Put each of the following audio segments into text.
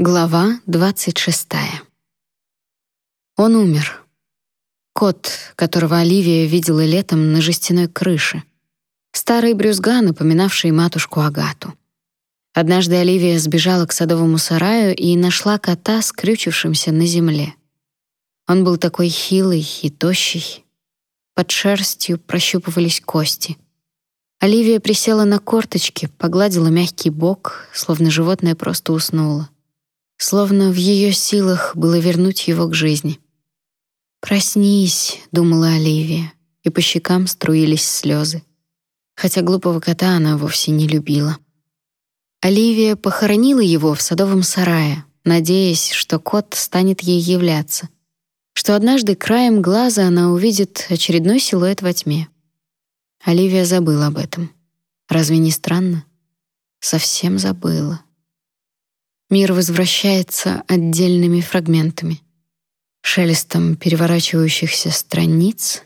Глава 26. Он умер. Кот, которого Оливия видела летом на жестяной крыше. Старый брюзга, напоминавший матушку Агату. Однажды Оливия сбежала к садовому сараю и нашла кота, скрючившимся на земле. Он был такой хилый и тощий. Под шерстью прощупывались кости. Оливия присела на корточки, погладила мягкий бок, словно животное просто уснуло словно в ее силах было вернуть его к жизни. «Проснись», — думала Оливия, и по щекам струились слезы. Хотя глупого кота она вовсе не любила. Оливия похоронила его в садовом сарае, надеясь, что кот станет ей являться, что однажды краем глаза она увидит очередной силуэт во тьме. Оливия забыла об этом. Разве не странно? Совсем забыла. Мир возвращается отдельными фрагментами, шелестом переворачивающихся страниц,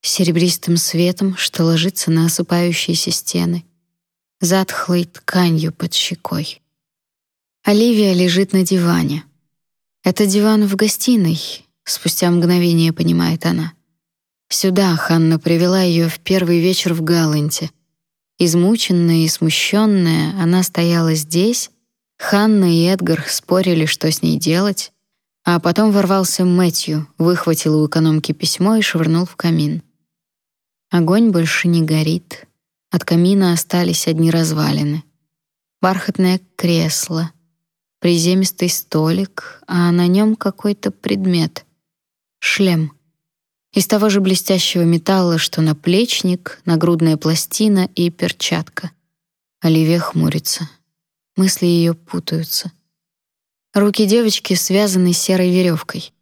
серебристым светом, что ложится на осыпающиеся стены, затхлой тканью под щекой. Оливия лежит на диване. Это диван в гостиной, спустя мгновение понимает она. Сюда Ханна привела ее в первый вечер в Галленте. Измученная и смущенная, она стояла здесь, Ханна и Эдгар спорили, что с ней делать, а потом ворвался Мэтью, выхватил у экономки письмо и швырнул в камин. Огонь больше не горит. От камина остались одни развалины. Бархатное кресло, приземистый столик, а на нем какой-то предмет. Шлем. Из того же блестящего металла, что наплечник, нагрудная пластина и перчатка. Оливия хмурится. Мысли ее путаются. Руки девочки связаны серой веревкой.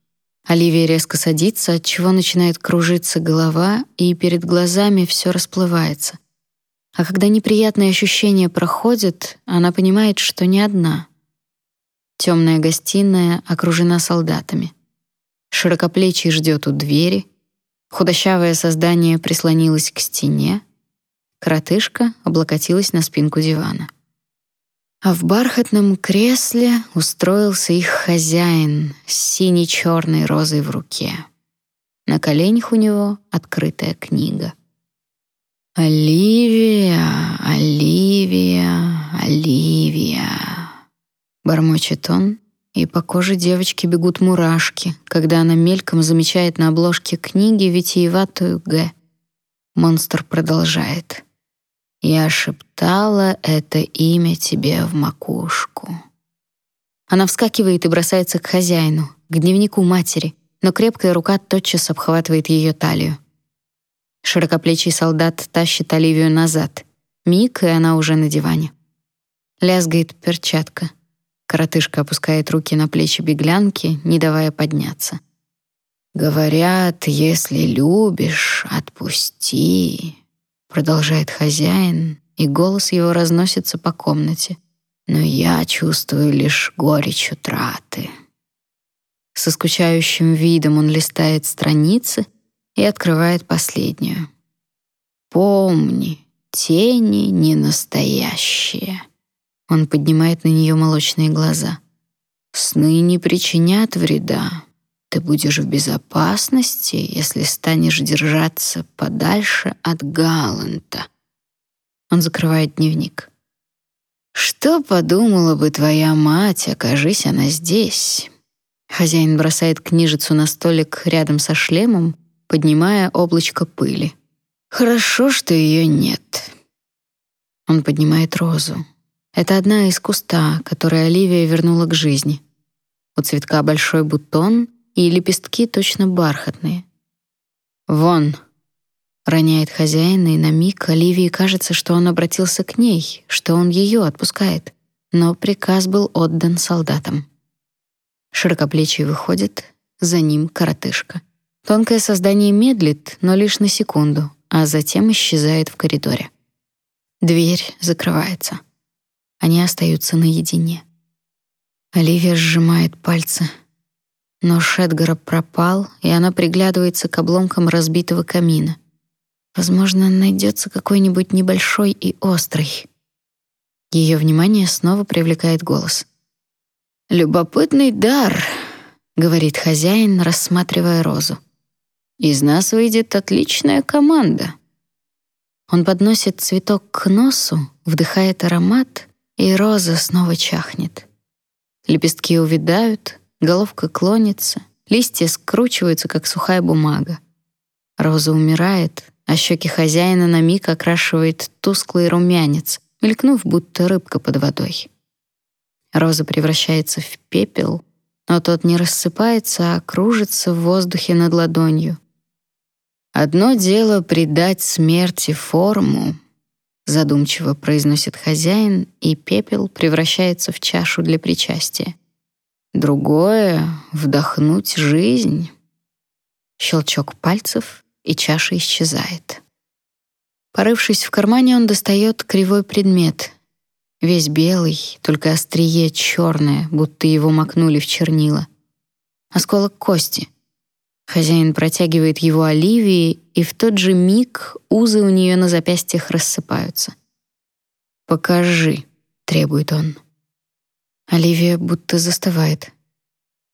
Оливия резко садится, от чего начинает кружиться голова, и перед глазами все расплывается. А когда неприятные ощущения проходят, она понимает, что не одна. Темная гостиная окружена солдатами. Широкоплечий ждет у двери. Худощавое создание прислонилось к стене. Коротышка облокотилась на спинку дивана. А в бархатном кресле устроился их хозяин с сине-черной розой в руке. На коленях у него открытая книга. «Оливия, Оливия, Оливия», — бормочет он, и по коже девочки бегут мурашки, когда она мельком замечает на обложке книги витиеватую «Г». Монстр продолжает. Я шептала это имя тебе в макушку. Она вскакивает и бросается к хозяину, к дневнику матери, но крепкая рука тотчас обхватывает ее талию. Широкоплечий солдат тащит Оливию назад. Миг, и она уже на диване. Лязгает перчатка. Коротышка опускает руки на плечи беглянки, не давая подняться. Говорят, если любишь, отпусти продолжает хозяин, и голос его разносится по комнате. Но я чувствую лишь горечь утраты. Со скучающим видом он листает страницы и открывает последнюю. Помни, тени не настоящие. Он поднимает на нее молочные глаза. Сны не причинят вреда, ты будешь в безопасности, если станешь держаться подальше от Галланта. Он закрывает дневник. Что подумала бы твоя мать, окажись она здесь? Хозяин бросает книжицу на столик рядом со шлемом, поднимая облачко пыли. Хорошо, что ее нет. Он поднимает розу. Это одна из куста, которую Оливия вернула к жизни. У цветка большой бутон — и лепестки точно бархатные. «Вон!» — роняет хозяин, и на миг Оливии кажется, что он обратился к ней, что он ее отпускает. Но приказ был отдан солдатам. Широкоплечий выходит, за ним коротышка. Тонкое создание медлит, но лишь на секунду, а затем исчезает в коридоре. Дверь закрывается. Они остаются наедине. Оливия сжимает пальцы, но Шедгара пропал, и она приглядывается к обломкам разбитого камина. Возможно, найдется какой-нибудь небольшой и острый. Ее внимание снова привлекает голос. Любопытный дар, говорит хозяин, рассматривая розу. Из нас выйдет отличная команда. Он подносит цветок к носу, вдыхает аромат, и роза снова чахнет. Лепестки увядают, головка клонится, листья скручиваются, как сухая бумага. Роза умирает, а щеки хозяина на миг окрашивает тусклый румянец, мелькнув, будто рыбка под водой. Роза превращается в пепел, но тот не рассыпается, а кружится в воздухе над ладонью. Одно дело придать смерти форму, задумчиво произносит хозяин, и пепел превращается в чашу для причастия. Другое вдохнуть жизнь. Щелчок пальцев, и чаша исчезает. Порывшись в кармане, он достает кривой предмет. Весь белый, только острие черное, будто его макнули в чернила. Осколок кости. Хозяин протягивает его Оливии, и в тот же миг узы у нее на запястьях рассыпаются. «Покажи», — требует он. Оливия будто застывает.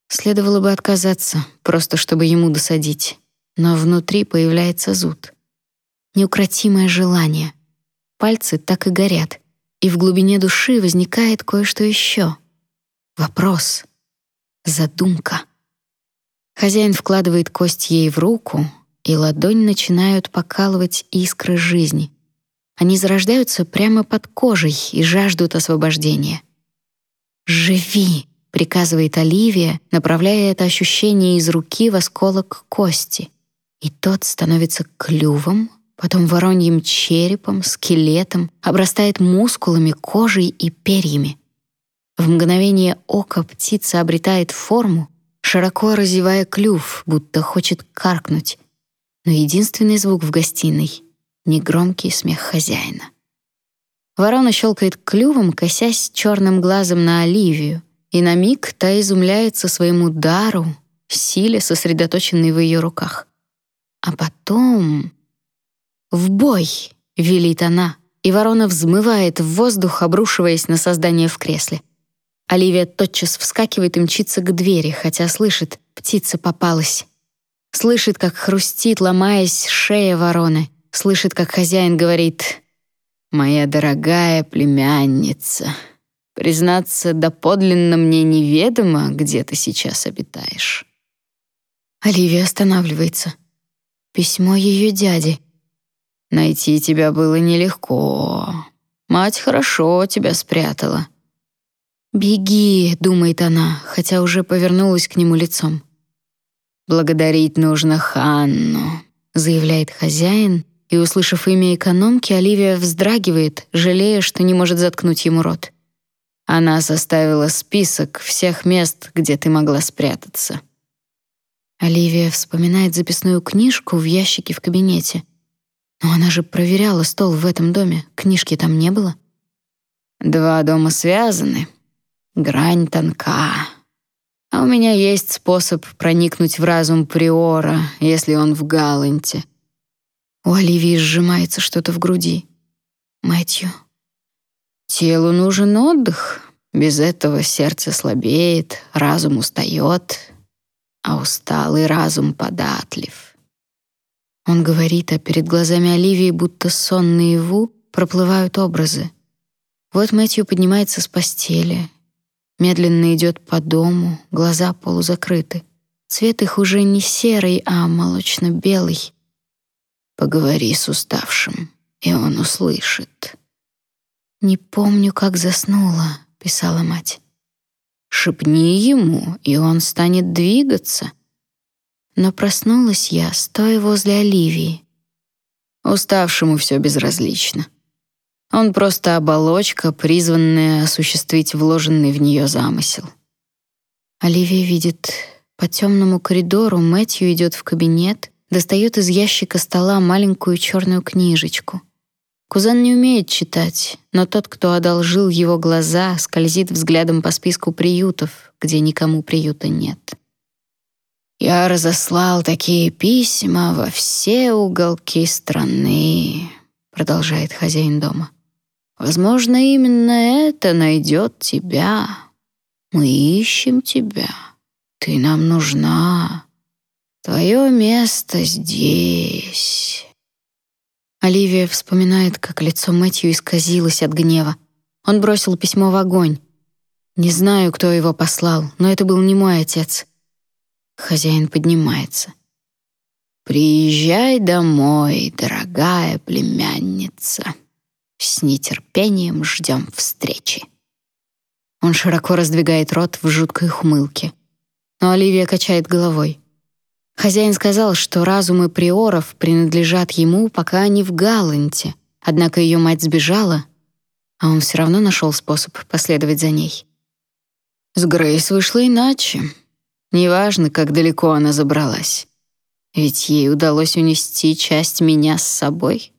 Следовало бы отказаться, просто чтобы ему досадить, но внутри появляется зуд. Неукротимое желание. Пальцы так и горят, и в глубине души возникает кое-что еще. Вопрос. Задумка. Хозяин вкладывает кость ей в руку, и ладонь начинают покалывать искры жизни. Они зарождаются прямо под кожей и жаждут освобождения. «Живи!» — приказывает Оливия, направляя это ощущение из руки в осколок кости. И тот становится клювом, потом вороньим черепом, скелетом, обрастает мускулами, кожей и перьями. В мгновение ока птица обретает форму, широко разевая клюв, будто хочет каркнуть. Но единственный звук в гостиной — негромкий смех хозяина. Ворона щелкает клювом, косясь черным глазом на Оливию, и на миг та изумляется своему дару, силе, сосредоточенной в ее руках. А потом «В бой!» — велит она, и ворона взмывает в воздух, обрушиваясь на создание в кресле. Оливия тотчас вскакивает и мчится к двери, хотя слышит, птица попалась. Слышит, как хрустит, ломаясь, шея вороны. Слышит, как хозяин говорит «Моя дорогая племянница, признаться, доподлинно мне неведомо, где ты сейчас обитаешь». Оливия останавливается. Письмо ее дяди. Найти тебя было нелегко. Мать хорошо тебя спрятала. «Беги», — думает она, хотя уже повернулась к нему лицом. «Благодарить нужно Ханну», — заявляет хозяин, и, услышав имя экономки, Оливия вздрагивает, жалея, что не может заткнуть ему рот. Она составила список всех мест, где ты могла спрятаться. Оливия вспоминает записную книжку в ящике в кабинете — но она же проверяла стол в этом доме, книжки там не было. Два дома связаны. Грань тонка. А у меня есть способ проникнуть в разум приора, если он в Галанте. У Оливии сжимается что-то в груди. Мэтью. Телу нужен отдых. Без этого сердце слабеет, разум устает, а усталый разум податлив. Он говорит, а перед глазами Оливии, будто сон наяву, проплывают образы. Вот Мэтью поднимается с постели, медленно идет по дому, глаза полузакрыты. Цвет их уже не серый, а молочно-белый. Поговори с уставшим, и он услышит. «Не помню, как заснула», — писала мать. «Шепни ему, и он станет двигаться», но проснулась я, стоя возле Оливии. Уставшему все безразлично. Он просто оболочка, призванная осуществить вложенный в нее замысел. Оливия видит по темному коридору Мэтью идет в кабинет, достает из ящика стола маленькую черную книжечку. Кузен не умеет читать, но тот, кто одолжил его глаза, скользит взглядом по списку приютов, где никому приюта нет. Я разослал такие письма во все уголки страны, продолжает хозяин дома. Возможно, именно это найдет тебя. Мы ищем тебя. Ты нам нужна. Твое место здесь». Оливия вспоминает, как лицо Мэтью исказилось от гнева. Он бросил письмо в огонь. Не знаю, кто его послал, но это был не мой отец. Хозяин поднимается. «Приезжай домой, дорогая племянница. С нетерпением ждем встречи». Он широко раздвигает рот в жуткой ухмылке. Но Оливия качает головой. Хозяин сказал, что разумы приоров принадлежат ему, пока они в Галанте. Однако ее мать сбежала, а он все равно нашел способ последовать за ней. С Грейс вышло иначе. Неважно, как далеко она забралась. Ведь ей удалось унести часть меня с собой.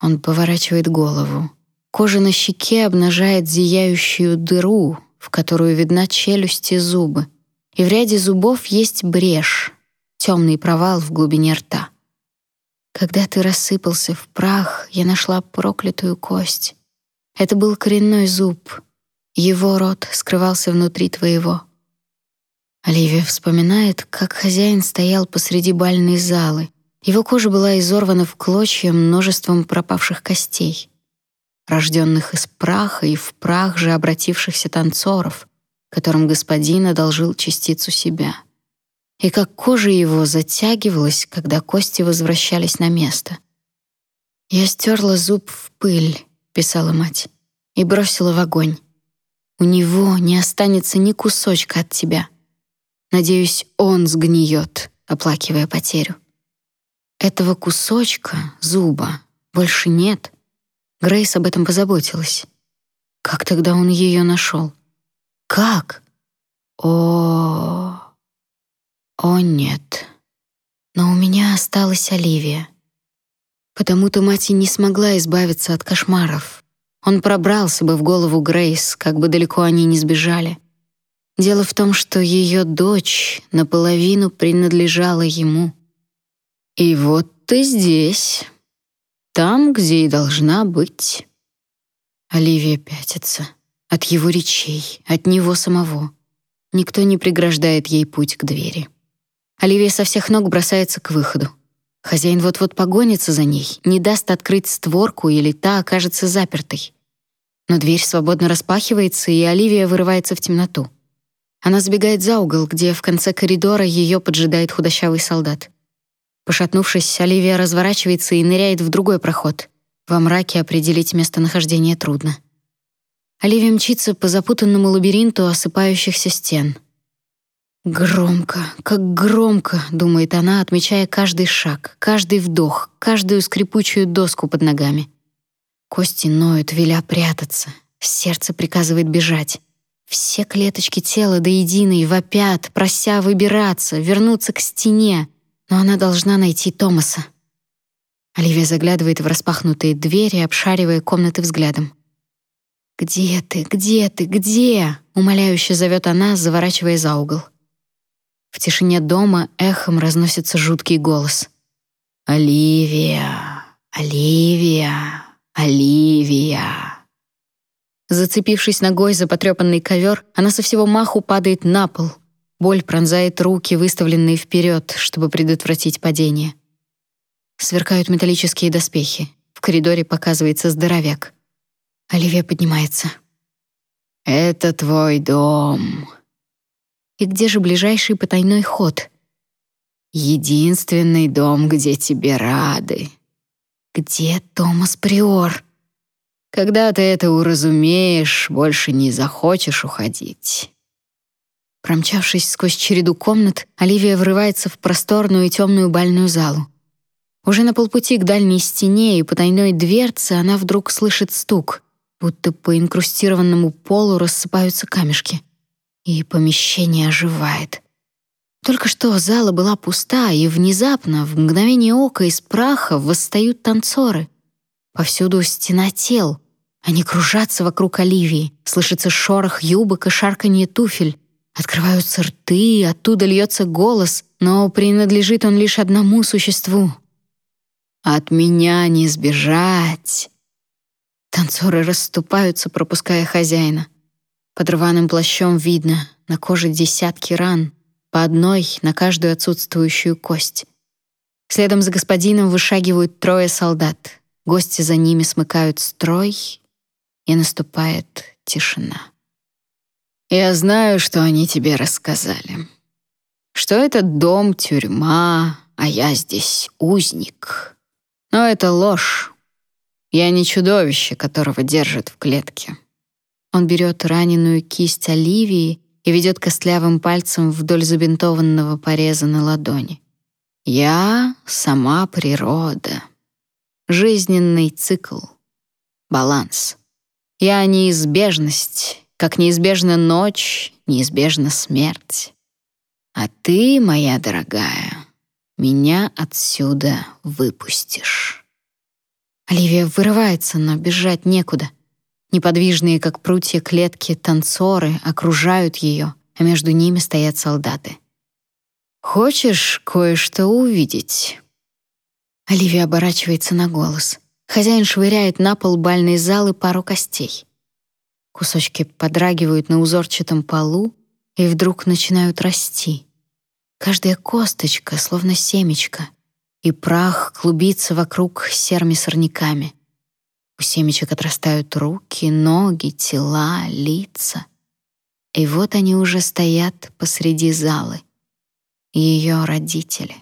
Он поворачивает голову. Кожа на щеке обнажает зияющую дыру, в которую видна челюсть и зубы. И в ряде зубов есть брешь, темный провал в глубине рта. Когда ты рассыпался в прах, я нашла проклятую кость. Это был коренной зуб. Его рот скрывался внутри твоего. Оливия вспоминает, как хозяин стоял посреди бальной залы. Его кожа была изорвана в клочья множеством пропавших костей, рожденных из праха и в прах же обратившихся танцоров, которым господин одолжил частицу себя. И как кожа его затягивалась, когда кости возвращались на место. «Я стерла зуб в пыль», — писала мать, — «и бросила в огонь. У него не останется ни кусочка от тебя». Надеюсь, он сгниет, оплакивая потерю. Этого кусочка, зуба, больше нет. Грейс об этом позаботилась. Как тогда он ее нашел? Как? О, о нет. Но у меня осталась Оливия. Потому-то мать и не смогла избавиться от кошмаров. Он пробрался бы в голову Грейс, как бы далеко они не сбежали. Дело в том, что ее дочь наполовину принадлежала ему. И вот ты здесь, там, где и должна быть. Оливия пятится от его речей, от него самого. Никто не преграждает ей путь к двери. Оливия со всех ног бросается к выходу. Хозяин вот-вот погонится за ней, не даст открыть створку или та окажется запертой. Но дверь свободно распахивается, и Оливия вырывается в темноту. Она сбегает за угол, где в конце коридора ее поджидает худощавый солдат. Пошатнувшись, Оливия разворачивается и ныряет в другой проход. Во мраке определить местонахождение трудно. Оливия мчится по запутанному лабиринту осыпающихся стен. Громко, как громко, думает она, отмечая каждый шаг, каждый вдох, каждую скрипучую доску под ногами. Кости ноют, веля прятаться. Сердце приказывает бежать. Все клеточки тела до единой вопят, прося выбираться, вернуться к стене, но она должна найти Томаса. Оливия заглядывает в распахнутые двери, обшаривая комнаты взглядом. «Где ты? Где ты? Где?» — умоляюще зовет она, заворачивая за угол. В тишине дома эхом разносится жуткий голос. «Оливия! Оливия! Оливия!» Зацепившись ногой за потрепанный ковер, она со всего маху падает на пол. Боль пронзает руки, выставленные вперед, чтобы предотвратить падение. Сверкают металлические доспехи. В коридоре показывается здоровяк. Оливия поднимается. «Это твой дом». И где же ближайший потайной ход? «Единственный дом, где тебе рады». «Где Томас Приор?» Когда ты это уразумеешь, больше не захочешь уходить. Промчавшись сквозь череду комнат, Оливия врывается в просторную и темную бальную залу. Уже на полпути к дальней стене и потайной дверце она вдруг слышит стук, будто по инкрустированному полу рассыпаются камешки. И помещение оживает. Только что зала была пуста, и внезапно, в мгновение ока из праха, восстают танцоры. Повсюду стена тел, они кружатся вокруг Оливии, слышится шорох юбок и шарканье туфель. Открываются рты, оттуда льется голос, но принадлежит он лишь одному существу. «От меня не сбежать!» Танцоры расступаются, пропуская хозяина. Под рваным плащом видно на коже десятки ран, по одной на каждую отсутствующую кость. Следом за господином вышагивают трое солдат. Гости за ними смыкают строй, и наступает тишина. Я знаю, что они тебе рассказали. Что этот дом — тюрьма, а я здесь узник. Но это ложь. Я не чудовище, которого держат в клетке. Он берет раненую кисть Оливии и ведет костлявым пальцем вдоль забинтованного пореза на ладони. Я сама природа. Жизненный цикл. Баланс. Я неизбежность, как неизбежна ночь, неизбежна смерть. А ты, моя дорогая, меня отсюда выпустишь. Оливия вырывается, но бежать некуда — Неподвижные, как прутья клетки, танцоры окружают ее, а между ними стоят солдаты. «Хочешь кое-что увидеть?» Оливия оборачивается на голос. Хозяин швыряет на пол бальной залы пару костей. Кусочки подрагивают на узорчатом полу и вдруг начинают расти. Каждая косточка, словно семечко, и прах клубится вокруг серыми сорняками — у семечек отрастают руки, ноги, тела, лица. И вот они уже стоят посреди залы. Ее родители.